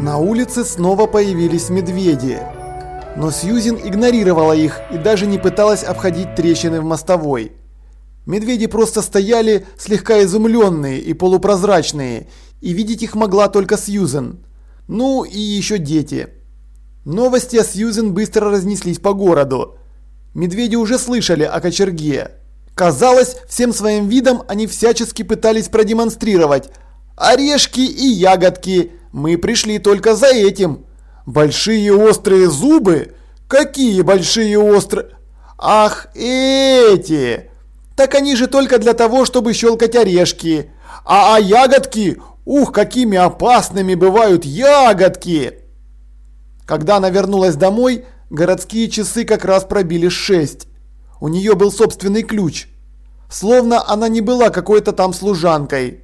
На улице снова появились медведи. Но Сьюзен игнорировала их и даже не пыталась обходить трещины в мостовой. Медведи просто стояли слегка изумленные и полупрозрачные, и видеть их могла только Сьюзен. Ну и еще дети. Новости о Сьюзен быстро разнеслись по городу. Медведи уже слышали о кочерге. Казалось, всем своим видом они всячески пытались продемонстрировать орешки и ягодки. Мы пришли только за этим. Большие острые зубы? Какие большие острые? Ах, эти! Так они же только для того, чтобы щелкать орешки. А, а ягодки? Ух, какими опасными бывают ягодки! Когда она вернулась домой, городские часы как раз пробили шесть. У нее был собственный ключ. Словно она не была какой-то там служанкой.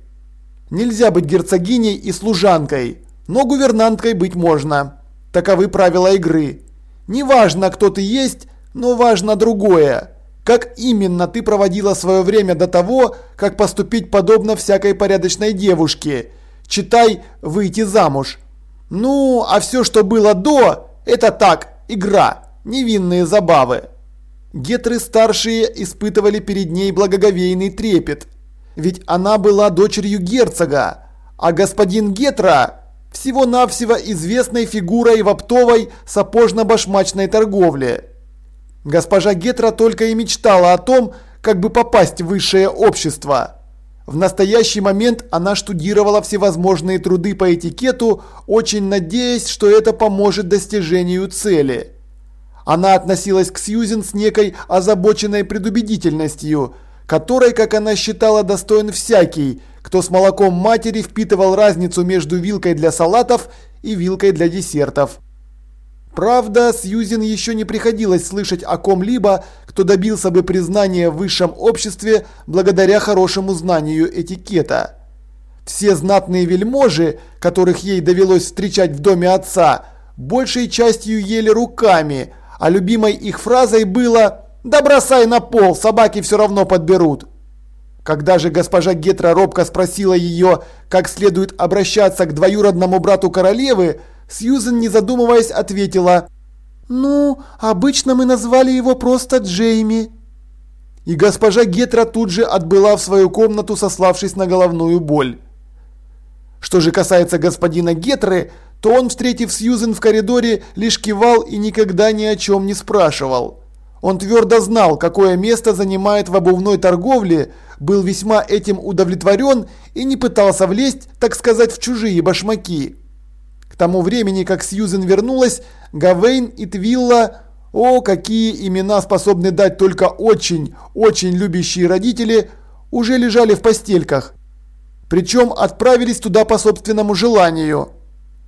Нельзя быть герцогиней и служанкой, но гувернанткой быть можно. Таковы правила игры. Неважно, кто ты есть, но важно другое. Как именно ты проводила свое время до того, как поступить подобно всякой порядочной девушке? Читай «выйти замуж». Ну, а все, что было до, это так, игра, невинные забавы. Гетры-старшие испытывали перед ней благоговейный трепет. Ведь она была дочерью герцога, а господин Гетра всего-навсего известной фигурой в оптовой сапожно-башмачной торговле. Госпожа Гетра только и мечтала о том, как бы попасть в высшее общество. В настоящий момент она штудировала всевозможные труды по этикету, очень надеясь, что это поможет достижению цели. Она относилась к Сьюзен с некой озабоченной предубедительностью, которой, как она считала, достоин всякий, кто с молоком матери впитывал разницу между вилкой для салатов и вилкой для десертов. Правда, Сьюзен еще не приходилось слышать о ком-либо, кто добился бы признания в высшем обществе благодаря хорошему знанию этикета. Все знатные вельможи, которых ей довелось встречать в доме отца, большей частью ели руками, а любимой их фразой было «Да бросай на пол, собаки все равно подберут». Когда же госпожа Гетра робко спросила ее, как следует обращаться к двоюродному брату королевы, Сьюзен, не задумываясь, ответила «Ну, обычно мы назвали его просто Джейми». И госпожа Гетра тут же отбыла в свою комнату, сославшись на головную боль. Что же касается господина Гетры, то он, встретив Сьюзен в коридоре, лишь кивал и никогда ни о чем не спрашивал. Он твердо знал, какое место занимает в обувной торговле, был весьма этим удовлетворен и не пытался влезть, так сказать, в чужие башмаки. К тому времени, как Сьюзен вернулась, Гавейн и Твилла, о, какие имена способны дать только очень, очень любящие родители, уже лежали в постельках. Причем отправились туда по собственному желанию.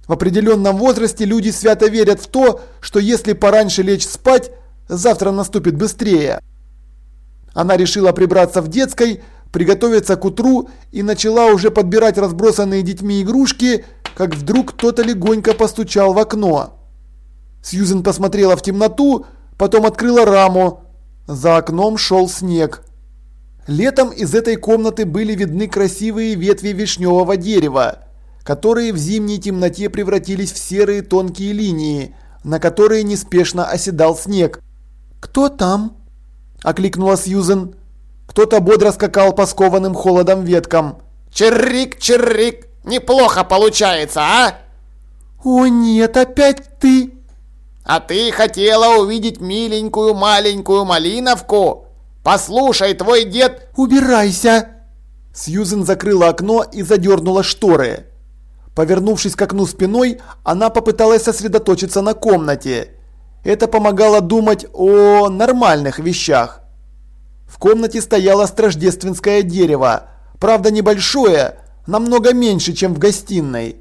В определенном возрасте люди свято верят в то, что если пораньше лечь спать, завтра наступит быстрее. Она решила прибраться в детской, приготовиться к утру и начала уже подбирать разбросанные детьми игрушки, как вдруг кто-то легонько постучал в окно. Сьюзен посмотрела в темноту, потом открыла раму. За окном шел снег. Летом из этой комнаты были видны красивые ветви вишневого дерева, которые в зимней темноте превратились в серые тонкие линии, на которые неспешно оседал снег. «Кто там?» – окликнула Сьюзен. Кто-то бодро скакал по скованным холодом веткам. «Чиррик, чиррик!» Неплохо получается, а? О нет, опять ты! А ты хотела увидеть миленькую маленькую малиновку? Послушай, твой дед... Убирайся! Сьюзен закрыла окно и задернула шторы. Повернувшись к окну спиной, она попыталась сосредоточиться на комнате. Это помогало думать о нормальных вещах. В комнате стояло страждественское дерево, правда небольшое, намного меньше, чем в гостиной.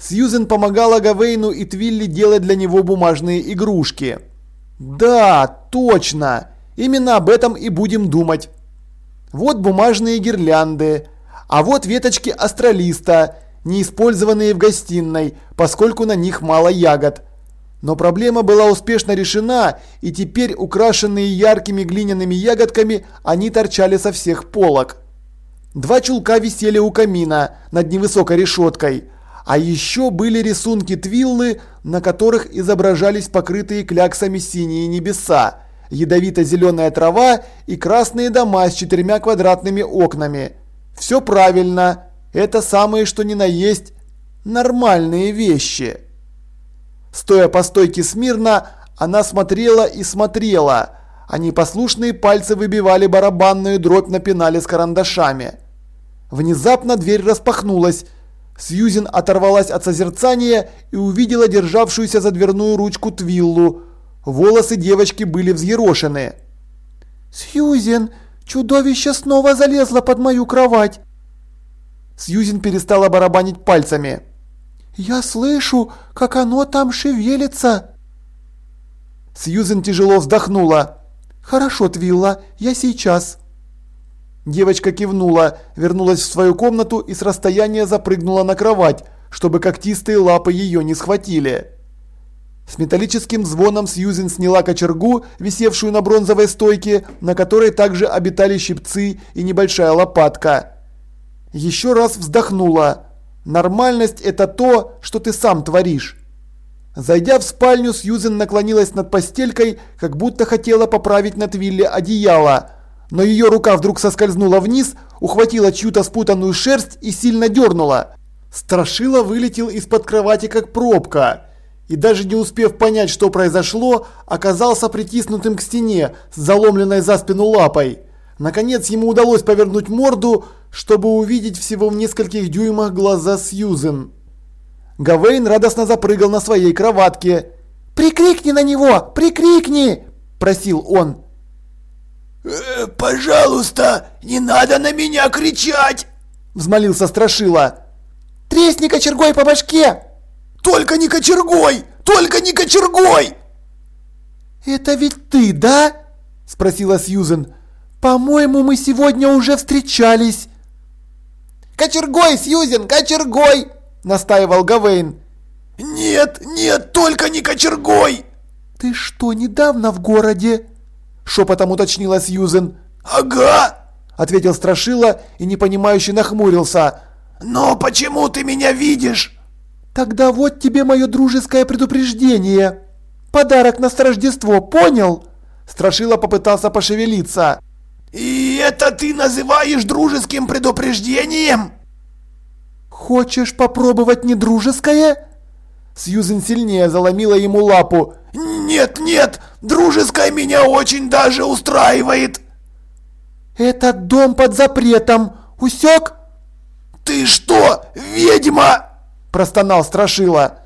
Сьюзен помогала Гавейну и Твилли делать для него бумажные игрушки. Да, точно. Именно об этом и будем думать. Вот бумажные гирлянды, а вот веточки астролиста, не использованные в гостиной, поскольку на них мало ягод. Но проблема была успешно решена, и теперь, украшенные яркими глиняными ягодками, они торчали со всех полок. Два чулка висели у камина над невысокой решеткой, а еще были рисунки твиллы, на которых изображались покрытые кляксами синие небеса, ядовито-зеленая трава и красные дома с четырьмя квадратными окнами. Все правильно, это самые что ни на есть нормальные вещи. Стоя по стойке смирно, она смотрела и смотрела, а непослушные пальцы выбивали барабанную дробь на пенале с карандашами. Внезапно дверь распахнулась. Сьюзен оторвалась от созерцания и увидела державшуюся за дверную ручку Твиллу. Волосы девочки были взъерошены. «Сьюзен, чудовище снова залезло под мою кровать!» Сьюзен перестала барабанить пальцами. «Я слышу, как оно там шевелится!» Сьюзен тяжело вздохнула. «Хорошо, Твилла, я сейчас!» Девочка кивнула, вернулась в свою комнату и с расстояния запрыгнула на кровать, чтобы когтистые лапы ее не схватили. С металлическим звоном Сьюзен сняла кочергу, висевшую на бронзовой стойке, на которой также обитали щипцы и небольшая лопатка. Еще раз вздохнула. Нормальность – это то, что ты сам творишь. Зайдя в спальню, Сьюзен наклонилась над постелькой, как будто хотела поправить на Твилле одеяло. Но ее рука вдруг соскользнула вниз, ухватила чью-то спутанную шерсть и сильно дернула. Страшила вылетел из-под кровати, как пробка. И даже не успев понять, что произошло, оказался притиснутым к стене с заломленной за спину лапой. Наконец ему удалось повернуть морду, чтобы увидеть всего в нескольких дюймах глаза Сьюзен. Гавейн радостно запрыгал на своей кроватке. «Прикрикни на него! Прикрикни!» – просил он. «Э, «Пожалуйста, не надо на меня кричать!» – взмолился Страшила. «Тресни кочергой по башке!» «Только не кочергой! Только не кочергой!» «Это ведь ты, да?» – спросила Сьюзен. «По-моему, мы сегодня уже встречались». «Кочергой, Сьюзен, кочергой!» – настаивал Гавейн. «Нет, нет, только не кочергой!» «Ты что, недавно в городе?» – шепотом уточнила Сьюзен. «Ага!» – ответил Страшила и непонимающе нахмурился. «Но почему ты меня видишь?» «Тогда вот тебе мое дружеское предупреждение. Подарок на Рождество, понял?» Страшила попытался пошевелиться. «И это ты называешь дружеским предупреждением?» «Хочешь попробовать недружеское?» Сьюзен сильнее заломила ему лапу. «Нет, нет, дружеское меня очень даже устраивает!» «Этот дом под запретом, усек?» «Ты что, ведьма?» – простонал Страшила.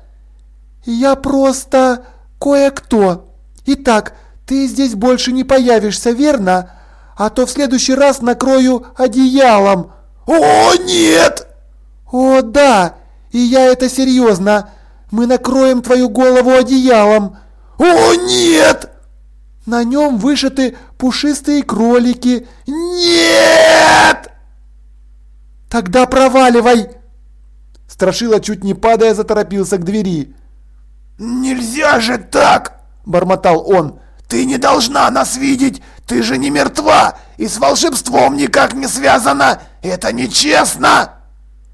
«Я просто кое-кто. Итак, ты здесь больше не появишься, верно? А то в следующий раз накрою одеялом». «О, нет!» «О, да! И я это серьезно! Мы накроем твою голову одеялом!» «О, нет!» «На нем вышиты пушистые кролики!» «Нет!» «Тогда проваливай!» Страшила, чуть не падая, заторопился к двери. «Нельзя же так!» – бормотал он. «Ты не должна нас видеть! Ты же не мертва и с волшебством никак не связана! Это нечестно!»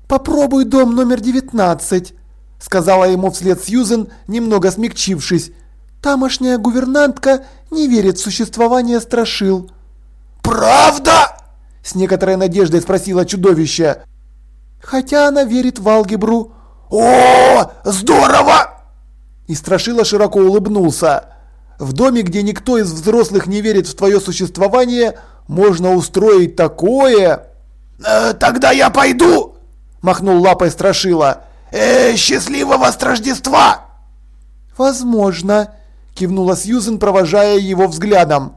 «Попробуй дом номер 19», — сказала ему вслед Сьюзен, немного смягчившись. «Тамошняя гувернантка не верит в существование страшил». «Правда?» — с некоторой надеждой спросила чудовище. «Хотя она верит в алгебру». «О, здорово!» И Страшила широко улыбнулся. В доме, где никто из взрослых не верит в твое существование, можно устроить такое... Э, «Тогда я пойду!» – махнул лапой Страшила. «Э, «Счастливого Рождества!» «Возможно», – кивнула Сьюзен, провожая его взглядом.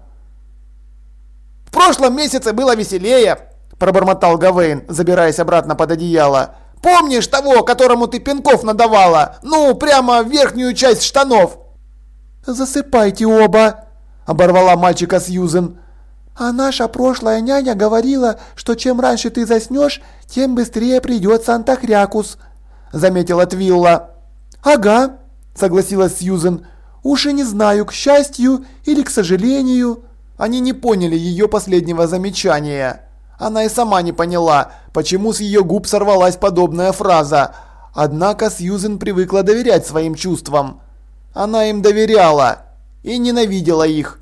«В прошлом месяце было веселее», – пробормотал Гавейн, забираясь обратно под одеяло. «Помнишь того, которому ты пинков надавала? Ну, прямо в верхнюю часть штанов?» «Засыпайте оба!» – оборвала мальчика Сьюзен. «А наша прошлая няня говорила, что чем раньше ты заснешь, тем быстрее придет Санта-Хрякус», – заметила Твилла. «Ага», – согласилась Сьюзен. Уж и не знаю, к счастью или к сожалению. Они не поняли ее последнего замечания. Она и сама не поняла, почему с ее губ сорвалась подобная фраза. Однако Сьюзен привыкла доверять своим чувствам. Она им доверяла и ненавидела их.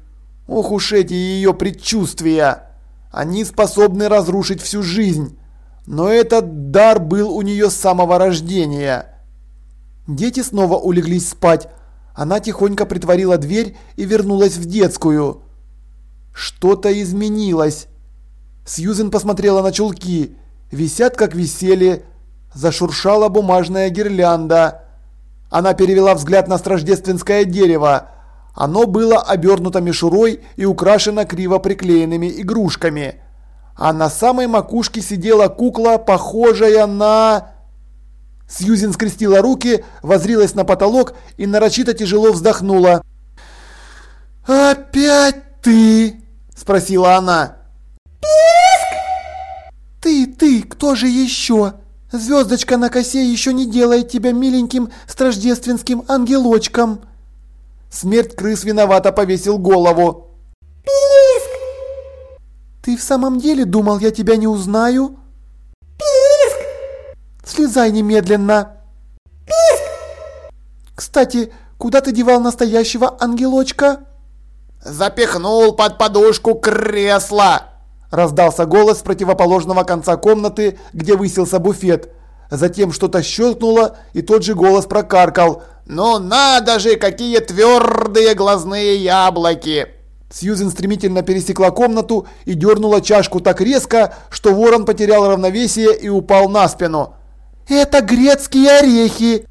Ох уж эти ее предчувствия. Они способны разрушить всю жизнь. Но этот дар был у нее с самого рождения. Дети снова улеглись спать. Она тихонько притворила дверь и вернулась в детскую. Что-то изменилось. Сьюзен посмотрела на чулки. Висят как висели. Зашуршала бумажная гирлянда. Она перевела взгляд на страждественское дерево. Оно было обернуто мишурой и украшено криво приклеенными игрушками. А на самой макушке сидела кукла, похожая на... Сьюзен скрестила руки, возрилась на потолок и нарочито тяжело вздохнула. «Опять ты?» – спросила она. «Писк!» «Ты, ты, кто же еще? Звездочка на косе еще не делает тебя миленьким страждественским ангелочком!» Смерть крыс виновато повесил голову. «Писк!» «Ты в самом деле думал, я тебя не узнаю?» «Писк!» «Слезай немедленно!» «Писк!» «Кстати, куда ты девал настоящего ангелочка?» «Запихнул под подушку кресла!» Раздался голос с противоположного конца комнаты, где высился буфет. Затем что-то щелкнуло, и тот же голос прокаркал. «Ну надо же, какие твердые глазные яблоки!» Сьюзен стремительно пересекла комнату и дернула чашку так резко, что ворон потерял равновесие и упал на спину. «Это грецкие орехи!»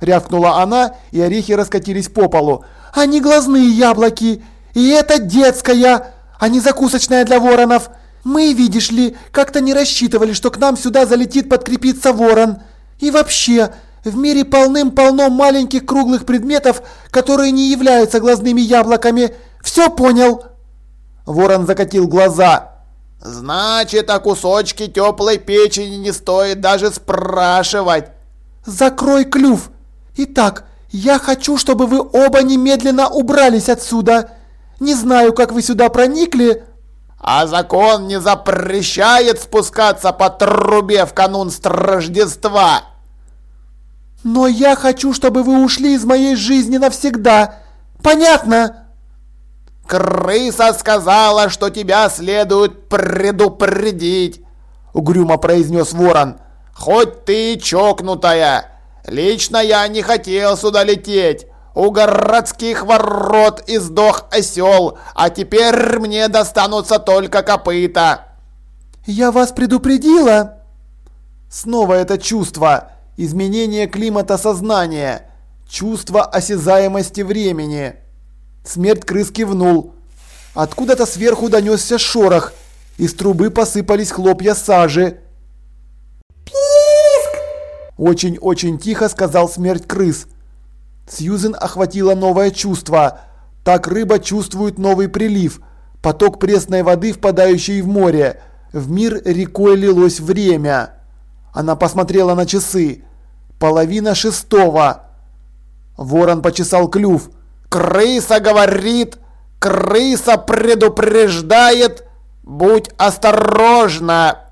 Рявкнула она, и орехи раскатились по полу. «Они глазные яблоки! И это детская, а не закусочная для воронов! Мы, видишь ли, как-то не рассчитывали, что к нам сюда залетит подкрепиться ворон! И вообще, в мире полным-полно маленьких круглых предметов, которые не являются глазными яблоками. Все понял?» Ворон закатил глаза. «Значит, о кусочке теплой печени не стоит даже спрашивать». «Закрой клюв! Итак, я хочу, чтобы вы оба немедленно убрались отсюда. Не знаю, как вы сюда проникли». «А закон не запрещает спускаться по трубе в канун Страждества!» Но я хочу, чтобы вы ушли из моей жизни навсегда. Понятно? Крыса сказала, что тебя следует предупредить, угрюмо произнес ворон. Хоть ты чокнутая. Лично я не хотел сюда лететь. У городских ворот издох осел, а теперь мне достанутся только копыта. Я вас предупредила. Снова это чувство изменение климата сознания, чувство осязаемости времени. Смерть крыс кивнул. Откуда-то сверху донесся шорох, из трубы посыпались хлопья сажи. «Писк!» Очень-очень тихо сказал смерть крыс. Сьюзен охватило новое чувство. Так рыба чувствует новый прилив, поток пресной воды, впадающий в море. В мир рекой лилось время. Она посмотрела на часы. Половина шестого. Ворон почесал клюв. «Крыса говорит! Крыса предупреждает! Будь осторожна!»